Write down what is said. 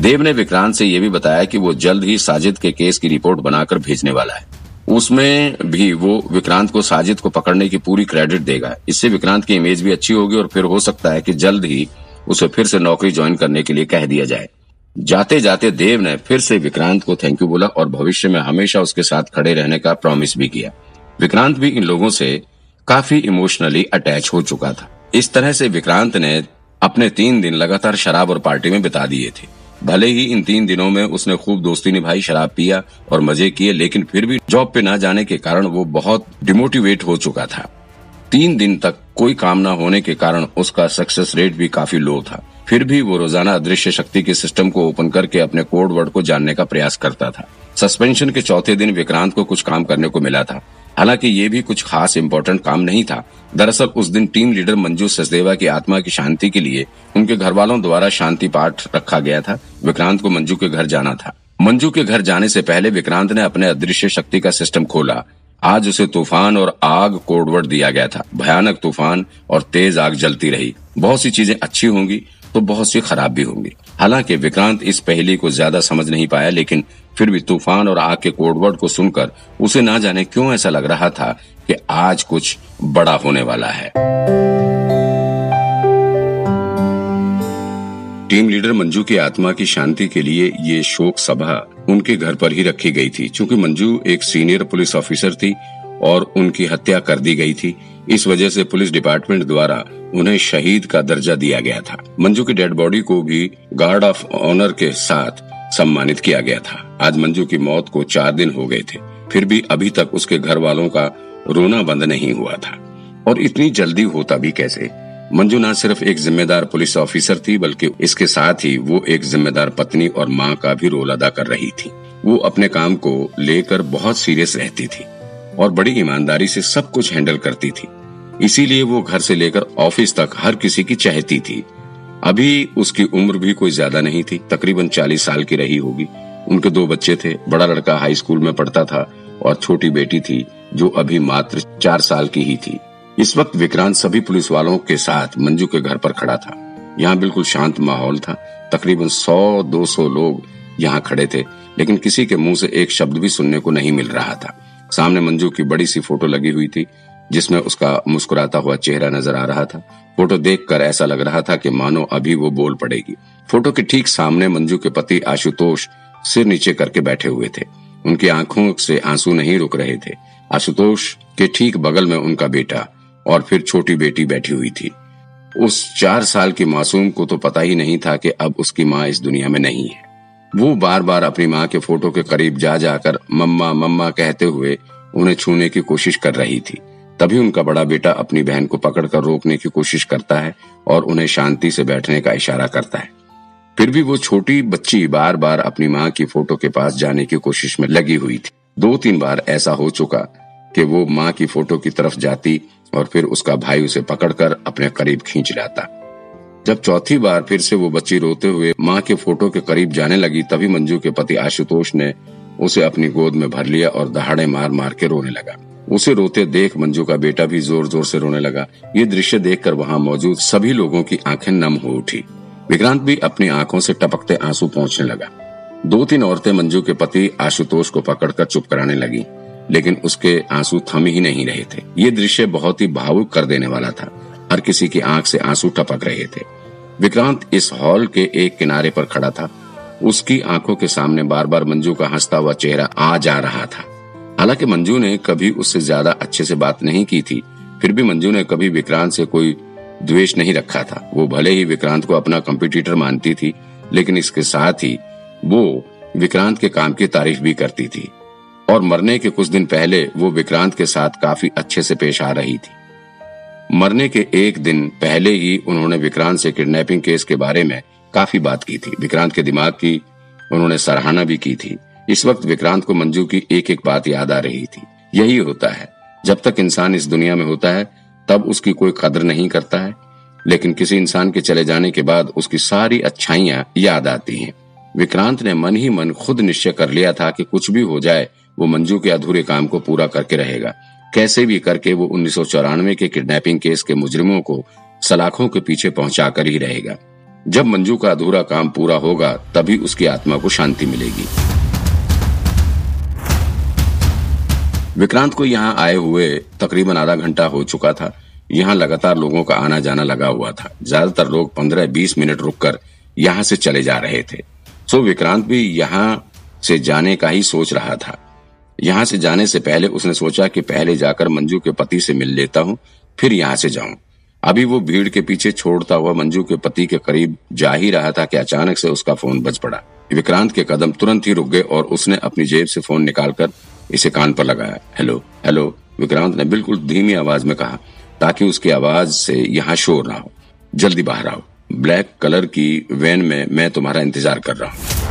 देव ने विक्रांत से यह भी बताया कि वो जल्द ही साजिद के केस की रिपोर्ट बनाकर भेजने वाला है। उसमें भी वो विक्रांत को साजिद को पकड़ने की पूरी क्रेडिट देगा। इससे विक्रांत की इमेज भी अच्छी होगी और फिर हो सकता है कि जल्द ही उसे फिर से नौकरी ज्वाइन करने के लिए कह दिया जाए। जाते जाते देव ने फिर से विक्रांत को थैंक यू बोला और भविष्य में हमेशा उसके साथ खड़े रहने का प्रॉमिस भी किया। विक्रांत भी इन लोगों से काफ़ी इमोशनली अटैच हो चुका था। इस तरह से विक्रांत ने अपने तीन दिन लगातार शराब और पार्टी में बिता दिए थे। भले ही इन तीन दिनों में उसने खूब दोस्ती निभाई, शराब पिया और मज़े किए, लेकिन फिर भी जॉब पे न जाने के कारण वो बहुत डिमोटिवेट हो चुका था। तीन दिन तक कोई काम न होने के कारण उसका सक्सेस रेट भी काफ़ी लो था। फिर भी वो रोज़ाना अदृश्य शक्ति के सिस्टम को ओपन करके अपने कोड वर्ड को जानने का प्रयास करता था। सस्पेंशन के चौथे दिन विक्रांत को कुछ काम करने को मिला था। हालाँकि ये भी कुछ खास इम्पोर्टेंट काम नहीं था। दरअसल उस दिन टीम लीडर मंजू सचदेवा की आत्मा की शांति के लिए उनके घर वालों द्वारा शांति पाठ रखा गया था। विक्रांत को मंजू के घर जाना था। मंजू के घर जाने से पहले विक्रांत ने अपने अदृश्य शक्ति का सिस्टम खोला। आज उसे तूफ़ान और आग कोडवर्ड दिया गया था। भयानक तूफ़ान और तेज आग जलती रही। बहुत सी चीज़ें अच्छी होंगी तो बहुत सी खराब भी होंगी। हालाँकि विक्रांत इस पहली को ज़्यादा समझ नहीं पाया, लेकिन फिर भी तूफ़ान और आग के कोडवर्ड को सुनकर उसे ना जाने क्यों ऐसा लग रहा था कि आज कुछ बड़ा होने वाला है। टीम लीडर मंजू की आत्मा की शांति के लिए ये शोक सभा उनके घर पर ही रखी गई थी। क्योंकि मंजू एक सीनियर पुलिस ऑफिसर थी और उनकी हत्या कर दी गई थी, इस वजह से पुलिस डिपार्टमेंट द्वारा उन्हें शहीद का दर्जा दिया गया था। मंजू की डेड बॉडी को भी गार्ड ऑफ़ ऑनर के साथ सम्मानित किया गया था। आज मंजू की मौत को चार दिन हो गए थे। फिर भी अभी तक उसके घर वालों का रोना बंद नहीं हुआ था। और इतनी जल्दी होता भी कैसे? मंजू न सिर्फ़ एक जिम्मेदार पुलिस ऑफिसर थी, बल्कि इसके साथ ही वो एक जिम्मेदार पत्नी और माँ का भी रोल अदा कर रही थी। वो अपने काम को लेकर बहुत सीरियस रहती थी और बड़ी ईमानदारी से सब कुछ हैंडल करती थी। इसीलिए वो घर से लेकर ऑफ़िस तक हर किसी की चहती थी। अभी उसकी उम्र भी कोई ज़्यादा नहीं थी। तकरीबन चालीस साल की रही होगी। उनके दो बच्चे थे। बड़ा लड़का हाई स्कूल में पढ़ता था और छोटी बेटी थी, जो अभी मात्र चार साल की ही थी। इस वक्त विक्रांत सभी पुलिस वालों के साथ मंजू के घर पर खड़ा था। यहाँ बिल्कुल शांत माहौल था। तकरीबन सौ, दो सौ लोग यहाँ खड़े थे, लेकिन किसी के मुँह से एक शब्द भी सुनने को नहीं मिल रहा था। सामने मंजू की बड़ी सी फ़ोटो लगी हुई थी जिसमें उसका मुस्कुराता हुआ चेहरा नज़र आ रहा था। फ़ोटो देखकर ऐसा लग रहा था कि मानो अभी वो बोल पड़ेगी। फ़ोटो के ठीक सामने मंजू के पति आशुतोष सिर नीचे करके बैठे हुए थे। उनकी आँखों से आँसू नहीं रुक रहे थे। आशुतोष के ठीक बगल में उनका बेटा और फिर छोटी बेटी बैठी हुई थी। उस चार साल की मासूम को तो पता ही नहीं था कि अब उसकी माँ इस दुनिया में नहीं है। वो बार बार अपनी माँ के फ़ोटो के करीब जा जाकर मम्मा मम्मा कहते हुए उन्हें छूने की कोशिश कर रही थी। तभी उनका बड़ा बेटा अपनी बहन को पकड़कर रोकने की कोशिश करता है और उन्हें शांति से बैठने का इशारा करता है। फिर भी वो छोटी बच्ची बार बार अपनी माँ की फ़ोटो के पास जाने की कोशिश में लगी हुई थी। दो तीन बार ऐसा हो चुका कि वो माँ की फ़ोटो की तरफ़ जाती और फिर उसका भाई उसे पकड़कर अपने करीब खींच लाता। जब चौथी बार फिर से वो बच्ची रोते हुए माँ के फ़ोटो के करीब जाने लगी, तभी मंजू के पति आशुतोष ने उसे अपनी गोद में भर लिया और दहाड़े मार मार के रोने लगा। उसे रोते देख मंजू का बेटा भी ज़ोर ज़ोर से रोने लगा। ये दृश्य देखकर वहाँ मौजूद सभी लोगों की आँखें नम हो उठी। विक्रांत भी अपनी आँखों से टपकते आँसू पहुँचने लगा। दो तीन औरतें मंजू के पति आशुतोष को पकड़कर चुप कराने लगी, लेकिन उसके आँसू थम ही नहीं रहे थे। ये दृश्य बहुत ही भावुक कर देने वाला था। हर किसी की आँख से आँसू टपक रहे थे। विक्रांत इस हॉल के एक किनारे पर खड़ा था। उसकी आँखों के सामने बार बार मंजू का हंसता हुआ चेहरा आ जा रहा था। हालाँकि मंजू ने कभी उससे ज़्यादा अच्छे से बात नहीं की थी, फिर भी मंजू ने कभी विक्रांत से कोई द्वेष नहीं रखा था। वो भले ही विक्रांत को अपना कंपटीटर मानती थी, लेकिन इसके साथ ही वो विक्रांत के काम की तारीफ़ भी करती थी। और मरने के कुछ दिन पहले वो विक्रांत के साथ काफ़ी अच्छे से पेश आ रही थी। मरने के एक दिन पहले ही उन्होंने विक्रांत से किडनैपिंग केस के बारे में काफ़ी बात की थी। विक्रांत के दिमाग की उन्होंने सराहना भी की थी। इस वक्त विक्रांत को मंजू की एक एक बात याद आ रही थी। यही होता है। जब तक इंसान इस दुनिया में होता है, तब उसकी कोई कदर नहीं करता है। लेकिन किसी इंसान के चले जाने के बाद उसकी सारी अच्छाइयाँ याद आती हैं। विक्रांत ने मन ही मन खुद निश्चय कर लिया था कि कुछ भी हो जाए, वो मंजू के अधूरे काम को पूरा करके रहेगा। कैसे भी करके वो उन्नीस सौ चौरानवे के किडनैपिंग केस के मुजरिमों को सलाखों के पीछे पहुँचा कर ही रहेगा। जब मंजू का अधूरा काम पूरा होगा, तभी उसकी आत्मा को शांति मिलेगी। विक्रांत को यहाँ आए हुए तकरीबन आधा घंटा हो चुका था। यहाँ लगातार लोगों का आना जाना लगा हुआ था। ज़्यादातर लोग पंद्रह बीस मिनट रुककर यहाँ से चले जा रहे थे। सो विक्रांत भी यहाँ से जाने का ही सोच रहा था। यहाँ से जाने से पहले उसने सोचा कि पहले जाकर मंजू के पति से मिल लेता हूँ, फिर यहाँ से जाऊँ। अभी वो भीड़ के पीछे छोड़ता हुआ मंजू के पति के करीब जा ही रहा था कि अचानक से उसका फ़ोन बज पड़ा। विक्रांत के कदम तुरंत ही रुक गए और उसने अपनी जेब से फ़ोन निकालकर इसे कान पर लगाया। हेलो हेलो, विक्रांत ने बिल्कुल धीमी आवाज़ में कहा, ताकि उसकी आवाज़ से यहाँ शोर ना हो। जल्दी बाहर आओ। ब्लैक कलर की वैन में मैं तुम्हारा इंतज़ार कर रहा हूँ।